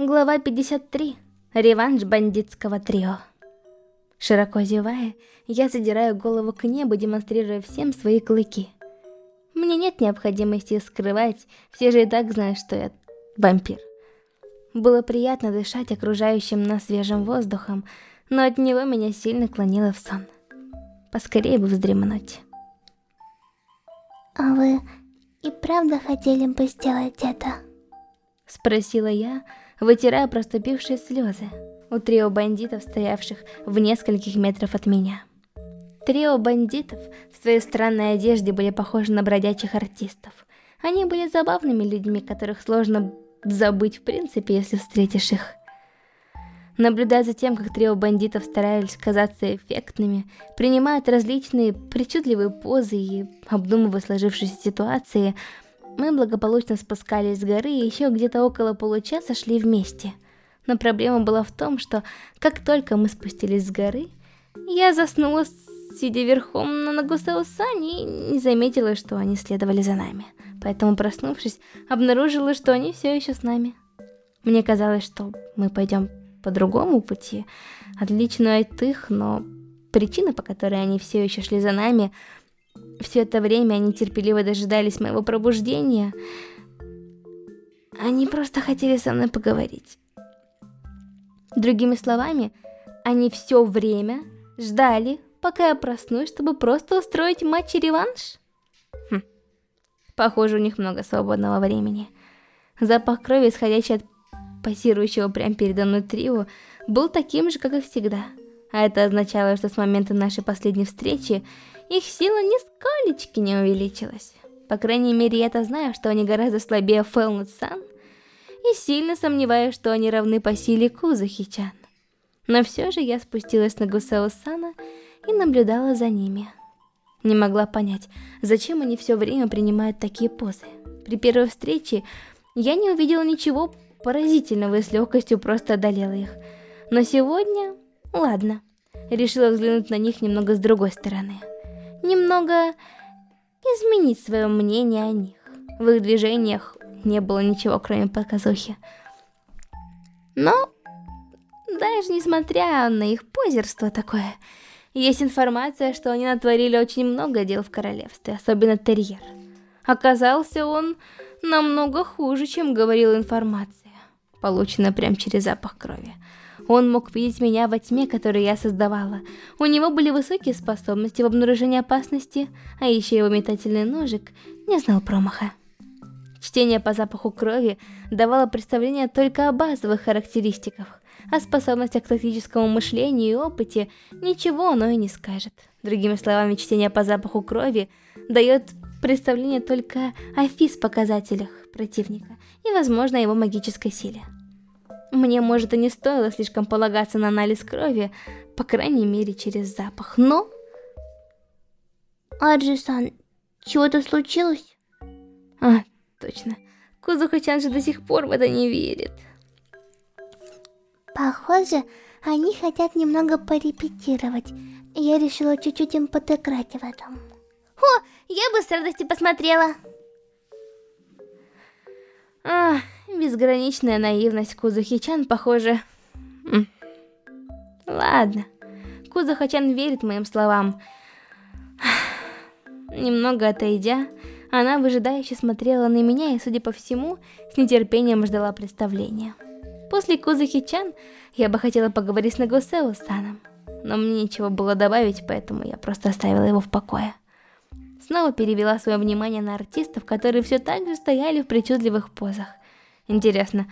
Глава 53. Реванш бандитского трио. Широко зевая, я задираю голову к небу, демонстрируя всем свои клыки. Мне нет необходимости скрывать, все же и так знают, что я вампир. Было приятно дышать окружающим нас свежим воздухом, но от него меня сильно клонило в сон. Поскорее бы вздремнуть. А вы и правда хотели бы сделать это? Спросила я, вытирая проступившие слезы у трио бандитов, стоявших в нескольких метрах от меня. Трио бандитов в своей странной одежде были похожи на бродячих артистов. Они были забавными людьми, которых сложно забыть в принципе, если встретишь их. Наблюдая за тем, как трио бандитов старались казаться эффектными, принимают различные причудливые позы и обдумывая сложившиеся ситуации, мы благополучно спускались с горы и еще где-то около получаса шли вместе. Но проблема была в том, что как только мы спустились с горы, я заснула, сидя верхом на Нагусео Сани, и не заметила, что они следовали за нами. Поэтому, проснувшись, обнаружила, что они все еще с нами. Мне казалось, что мы пойдем по другому пути, отличную от их, но причина, по которой они все еще шли за нами, все это время они терпеливо дожидались моего пробуждения. Они просто хотели со мной поговорить. Другими словами, они все время ждали, пока я проснусь, чтобы просто устроить матч-реванш. Хм. Похоже, у них много свободного времени. Запах крови, исходящий от позирующего прямо передо мной трио, был таким же, как и всегда. А это означало, что с момента нашей последней встречи их сила нисколечки не увеличилась. По крайней мере, я-то знаю, что они гораздо слабее Фэлнет-сан, и сильно сомневаюсь, что они равны по силе Кузухи-чан. Но все же я спустилась на Гусео-сана и наблюдала за ними. Не могла понять, зачем они все время принимают такие позы. При первой встрече я не увидела ничего поразительного и с легкостью просто одолела их. Но сегодня... Ладно. Решила взглянуть на них немного с другой стороны немного изменить свое мнение о них. В их движениях не было ничего, кроме показухи. Но, даже несмотря на их позерство такое, есть информация, что они натворили очень много дел в королевстве, особенно терьер. Оказался он намного хуже, чем говорила информация, полученная прямо через запах крови. Он мог видеть меня во тьме, которую я создавала. У него были высокие способности в обнаружении опасности, а еще его метательный ножик не знал промаха. Чтение по запаху крови давало представление только о базовых характеристиках, о способностях к тактическому мышлению и опыте ничего оно и не скажет. Другими словами, чтение по запаху крови дает представление только о физ-показателях противника и, возможно, его магической силе. Мне, может, и не стоило слишком полагаться на анализ крови, по крайней мере, через запах, но... Аджи-сан, чего-то случилось? А, точно. Кузуха-чан же до сих пор в это не верит. Похоже, они хотят немного порепетировать. Я решила чуть-чуть им подыграть в этом. О, я бы с радостью посмотрела. Ах, безграничная наивность Кузухи-чан, похоже... Ладно. Кузуха-чан верит моим словам. Немного отойдя, она выжидающе смотрела на меня и, судя по всему, с нетерпением ждала представления. После Кузухи-чан я бы хотела поговорить с Нагусео-саном, но мне нечего было добавить, поэтому я просто оставила его в покое. Снова перевела свое внимание на артистов, которые все так же стояли в причудливых позах. Интересно,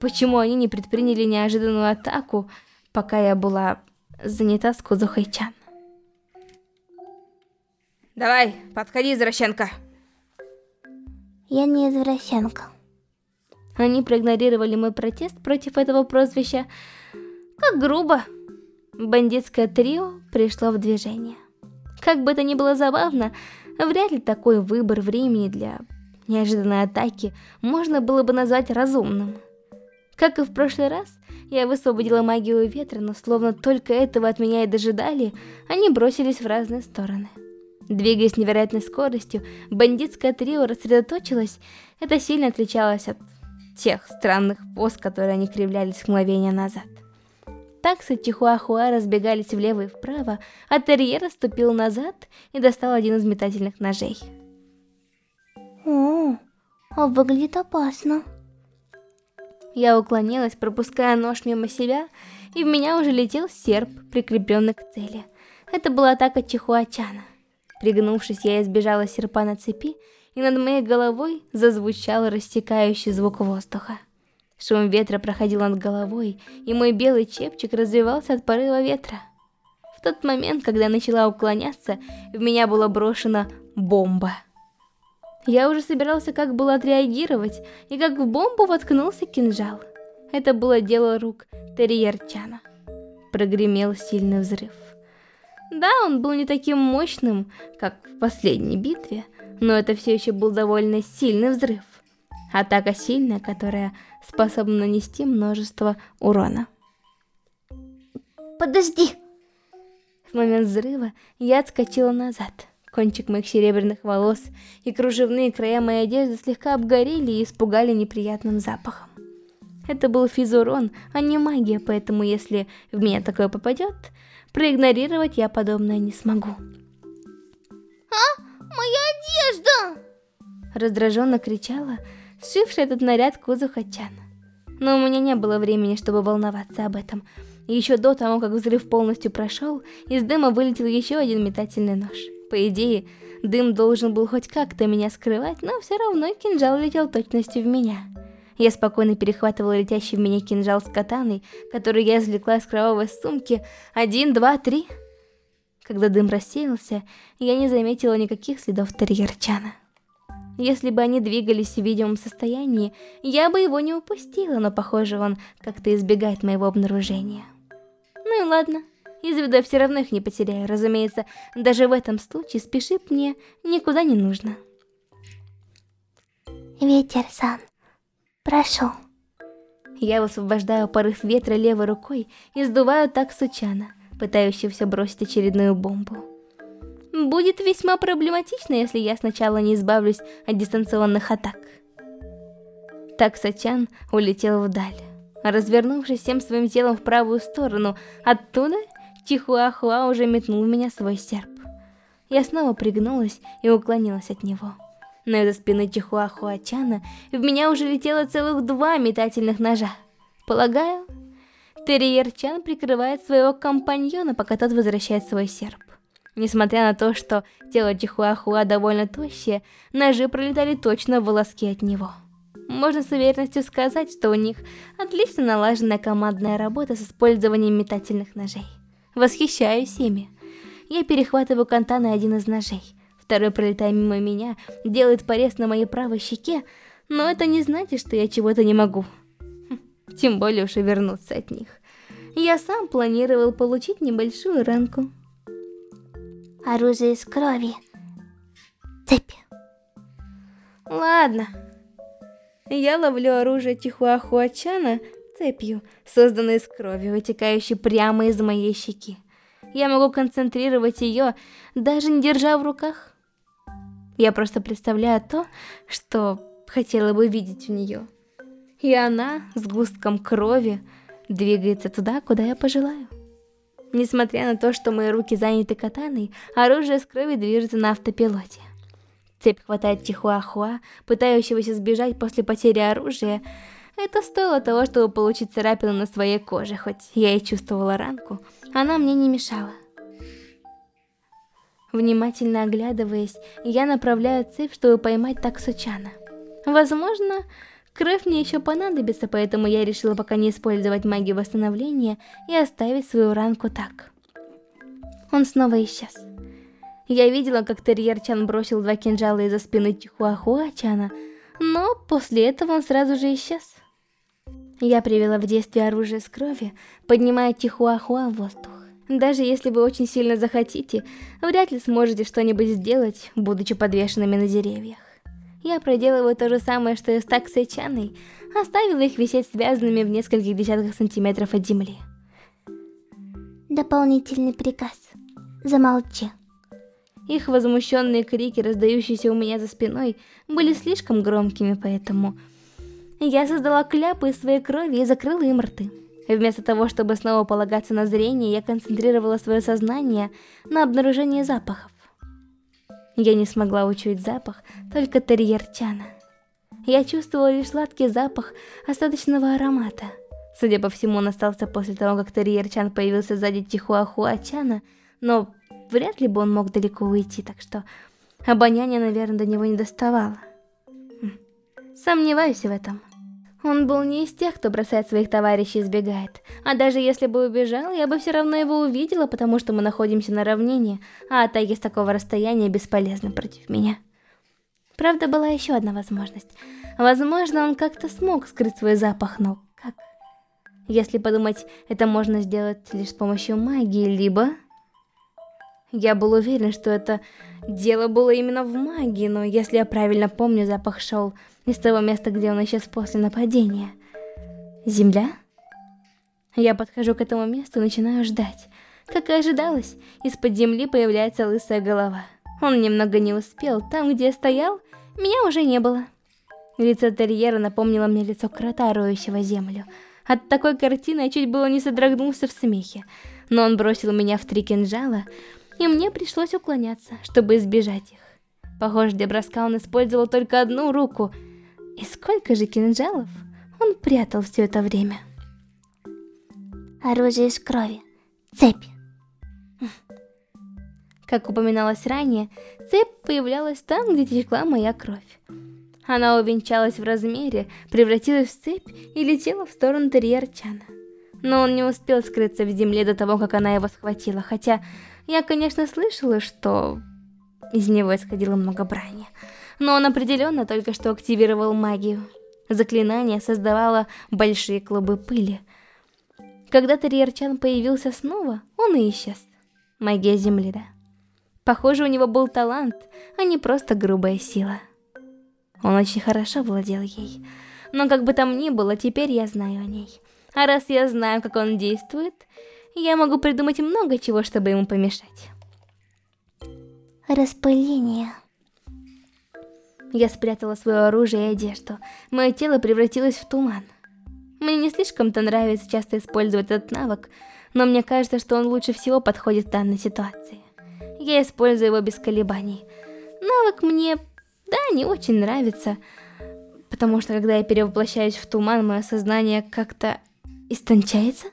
почему они не предприняли неожиданную атаку, пока я была занята с Кузухой-чан? Давай, подходи, извращенка. Я не извращенка. Они проигнорировали мой протест против этого прозвища. Как грубо. Бандитское трио пришло в движение. Как бы это ни было забавно, вряд ли такой выбор времени для неожиданной атаки можно было бы назвать разумным. Как и в прошлый раз, я высвободила магию ветра, но словно только этого от меня и дожидали, они бросились в разные стороны. Двигаясь невероятной скоростью, бандитское трио рассредоточилось, это сильно отличалось от тех странных поз, которые они кривлялись мгновение назад. Таксы Чихуахуа разбегались влево и вправо, а терьер ступил назад и достал один из метательных ножей. О, а выглядит опасно. Я уклонилась, пропуская нож мимо себя, и в меня уже летел серп, прикрепленный к цели. Это была атака Чихуачана. Пригнувшись, я избежала серпа на цепи, и над моей головой зазвучал растекающий звук воздуха. Шум ветра проходил над головой, и мой белый чепчик развивался от порыва ветра. В тот момент, когда начала уклоняться, в меня была брошена бомба. Я уже собирался как было отреагировать, и как в бомбу воткнулся кинжал. Это было дело рук Терьерчана. Прогремел сильный взрыв. Да, он был не таким мощным, как в последней битве, но это все еще был довольно сильный взрыв. Атака сильная, которая способна нанести множество урона. Подожди! В момент взрыва я отскочила назад. Кончик моих серебряных волос и кружевные края моей одежды слегка обгорели и испугали неприятным запахом. Это был физурон, а не магия, поэтому если в меня такое попадет, проигнорировать я подобное не смогу. А? Моя одежда! Раздраженно кричала, сшившая этот наряд Кузухачан. Но у меня не было времени, чтобы волноваться об этом. еще до того, как взрыв полностью прошел, из дыма вылетел еще один метательный нож. По идее, дым должен был хоть как-то меня скрывать, но все равно кинжал летел точностью в меня. Я спокойно перехватывала летящий в меня кинжал с катаной, который я извлекла из кровавой сумки. Один, два, три. Когда дым рассеялся, я не заметила никаких следов терьерчана. Если бы они двигались в видимом состоянии, я бы его не упустила, но похоже он как-то избегает моего обнаружения. Ну и ладно. Из виду я все равно их не потеряю. Разумеется, даже в этом случае спешить мне никуда не нужно. Ветер-сан, прошу. Я высвобождаю порыв ветра левой рукой и сдуваю так Сучана, пытающегося бросить очередную бомбу. Будет весьма проблематично, если я сначала не избавлюсь от дистанционных атак. Так Сачан улетел вдаль. Развернувшись всем своим телом в правую сторону, оттуда Чихуахуа уже метнул в меня свой серп. Я снова пригнулась и уклонилась от него. Но из-за спины Чихуахуачана в меня уже летело целых два метательных ножа. Полагаю, Терьерчан прикрывает своего компаньона, пока тот возвращает свой серп. Несмотря на то, что тело Чихуахуа довольно тощее, ножи пролетали точно в волоски от него. Можно с уверенностью сказать, что у них отлично налаженная командная работа с использованием метательных ножей. Восхищаюсь ими. Я перехватываю кантаной один из ножей. Второй, пролетая мимо меня, делает порез на моей правой щеке, но это не значит, что я чего-то не могу. Хм, тем более уж и вернуться от них. Я сам планировал получить небольшую ранку. Оружие из крови. Цепь. Ладно. Я ловлю оружие Чихуахуачана цепью, созданной из крови, вытекающей прямо из моей щеки. Я могу концентрировать ее, даже не держа в руках. Я просто представляю то, что хотела бы видеть в нее. И она с густком крови двигается туда, куда я пожелаю. Несмотря на то, что мои руки заняты катаной, оружие с крови движется на автопилоте. Цепь хватает Чихуахуа, пытающегося сбежать после потери оружия, это стоило того, чтобы получить царапину на своей коже, хоть я и чувствовала ранку, она мне не мешала. Внимательно оглядываясь, я направляю цепь, чтобы поймать Таксучана. Возможно, кровь мне еще понадобится, поэтому я решила пока не использовать магию восстановления и оставить свою ранку так. Он снова исчез. Я видела, как терьер Чан бросил два кинжала из-за спины Чихуахуа Чана, но после этого он сразу же исчез. Я привела в действие оружие с крови, поднимая Чихуахуа в воздух. Даже если вы очень сильно захотите, вряд ли сможете что-нибудь сделать, будучи подвешенными на деревьях. Я проделываю то же самое, что и с Таксой Чаной, оставила их висеть связанными в нескольких десятках сантиметров от земли. Дополнительный приказ. Замолчи. Их возмущенные крики, раздающиеся у меня за спиной, были слишком громкими, поэтому Я создала кляпы из своей крови и закрыла им рты. Вместо того, чтобы снова полагаться на зрение, я концентрировала свое сознание на обнаружении запахов. Я не смогла учуять запах, только терьер Чана. Я чувствовала лишь сладкий запах остаточного аромата. Судя по всему, он остался после того, как терьер Чан появился сзади Тихуахуа Чана, но вряд ли бы он мог далеко уйти, так что обоняние, наверное, до него не доставало. Хм. Сомневаюсь в этом. Он был не из тех, кто бросает своих товарищей и сбегает. А даже если бы убежал, я бы все равно его увидела, потому что мы находимся на равнине, а атаки с такого расстояния бесполезны против меня. Правда, была еще одна возможность. Возможно, он как-то смог скрыть свой запах, но как? Если подумать, это можно сделать лишь с помощью магии, либо... Я был уверен, что это дело было именно в магии, но если я правильно помню, запах шел из того места, где он исчез после нападения. Земля? Я подхожу к этому месту и начинаю ждать. Как и ожидалось, из-под земли появляется лысая голова. Он немного не успел, там, где я стоял, меня уже не было. Лицо терьера напомнило мне лицо крота, роющего землю. От такой картины я чуть было не содрогнулся в смехе, но он бросил меня в три кинжала, и мне пришлось уклоняться, чтобы избежать их. Похоже, он использовал только одну руку. И сколько же кинжалов он прятал все это время? Оружие из крови. Цепь. Как упоминалось ранее, цепь появлялась там, где текла моя кровь. Она увенчалась в размере, превратилась в цепь и летела в сторону Терьерчана. Но он не успел скрыться в земле до того, как она его схватила, хотя я, конечно, слышала, что из него исходило много брани. Но он определенно только что активировал магию. Заклинание создавало большие клубы пыли. Когда Терьерчан появился снова, он и исчез. Магия Земли, да. Похоже, у него был талант, а не просто грубая сила. Он очень хорошо владел ей. Но как бы там ни было, теперь я знаю о ней. А раз я знаю, как он действует, я могу придумать много чего, чтобы ему помешать. Распыление. Я спрятала свое оружие и одежду. Мое тело превратилось в туман. Мне не слишком-то нравится часто использовать этот навык, но мне кажется, что он лучше всего подходит в данной ситуации. Я использую его без колебаний. Навык мне, да, не очень нравится, потому что когда я перевоплощаюсь в туман, мое сознание как-то истончается.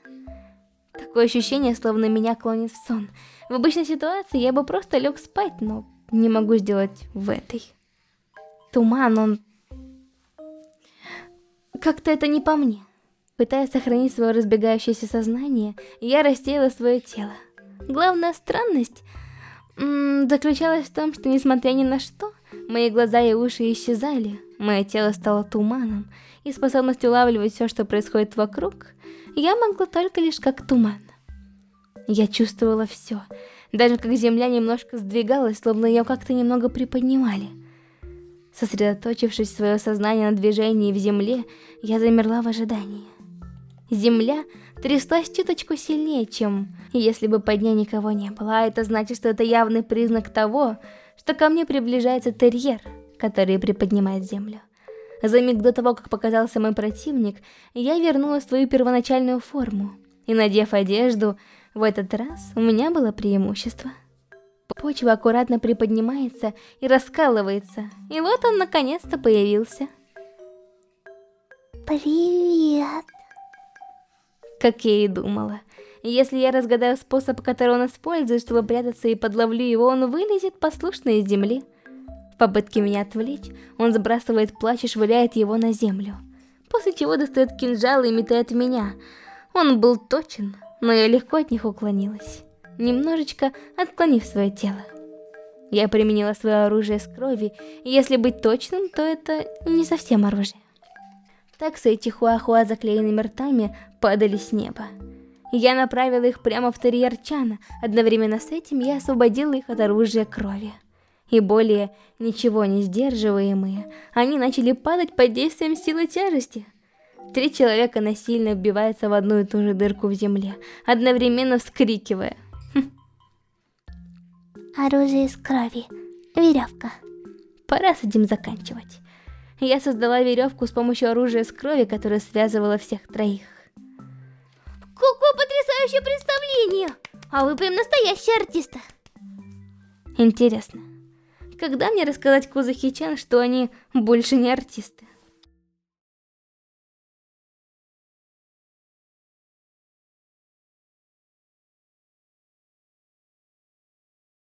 Такое ощущение, словно меня клонит в сон. В обычной ситуации я бы просто лег спать, но не могу сделать в этой. Туман, он... Как-то это не по мне. Пытаясь сохранить свое разбегающееся сознание, я рассеяла свое тело. Главная странность заключалась в том, что несмотря ни на что, мои глаза и уши исчезали, мое тело стало туманом, и способность улавливать все, что происходит вокруг, я могла только лишь как туман. Я чувствовала все, даже как земля немножко сдвигалась, словно ее как-то немного приподнимали. Сосредоточившись свое сознание на движении в земле, я замерла в ожидании. Земля тряслась чуточку сильнее, чем если бы под ней никого не было, а это значит, что это явный признак того, что ко мне приближается терьер, который приподнимает землю. За миг до того, как показался мой противник, я вернула свою первоначальную форму, и надев одежду, в этот раз у меня было преимущество. Почва аккуратно приподнимается и раскалывается, и вот он наконец-то появился. Привет. Как я и думала. Если я разгадаю способ, который он использует, чтобы прятаться и подловлю его, он вылезет послушно из земли. В попытке меня отвлечь, он сбрасывает плащ и швыряет его на землю. После чего достает кинжал и метает меня. Он был точен, но я легко от них уклонилась, немножечко отклонив свое тело. Я применила свое оружие с крови, и если быть точным, то это не совсем оружие. Таксы и чихуахуа заклеенными ртами падали с неба. Я направила их прямо в терьер одновременно с этим я освободила их от оружия крови. И более ничего не сдерживаемые, они начали падать под действием силы тяжести. Три человека насильно вбиваются в одну и ту же дырку в земле, одновременно вскрикивая. Хм. Оружие из крови. Веревка. Пора с этим заканчивать. я создала веревку с помощью оружия с крови, которая связывала всех троих. Какое потрясающее представление! А вы прям настоящий артист. Интересно, когда мне рассказать Кузахи-чан, что они больше не артисты?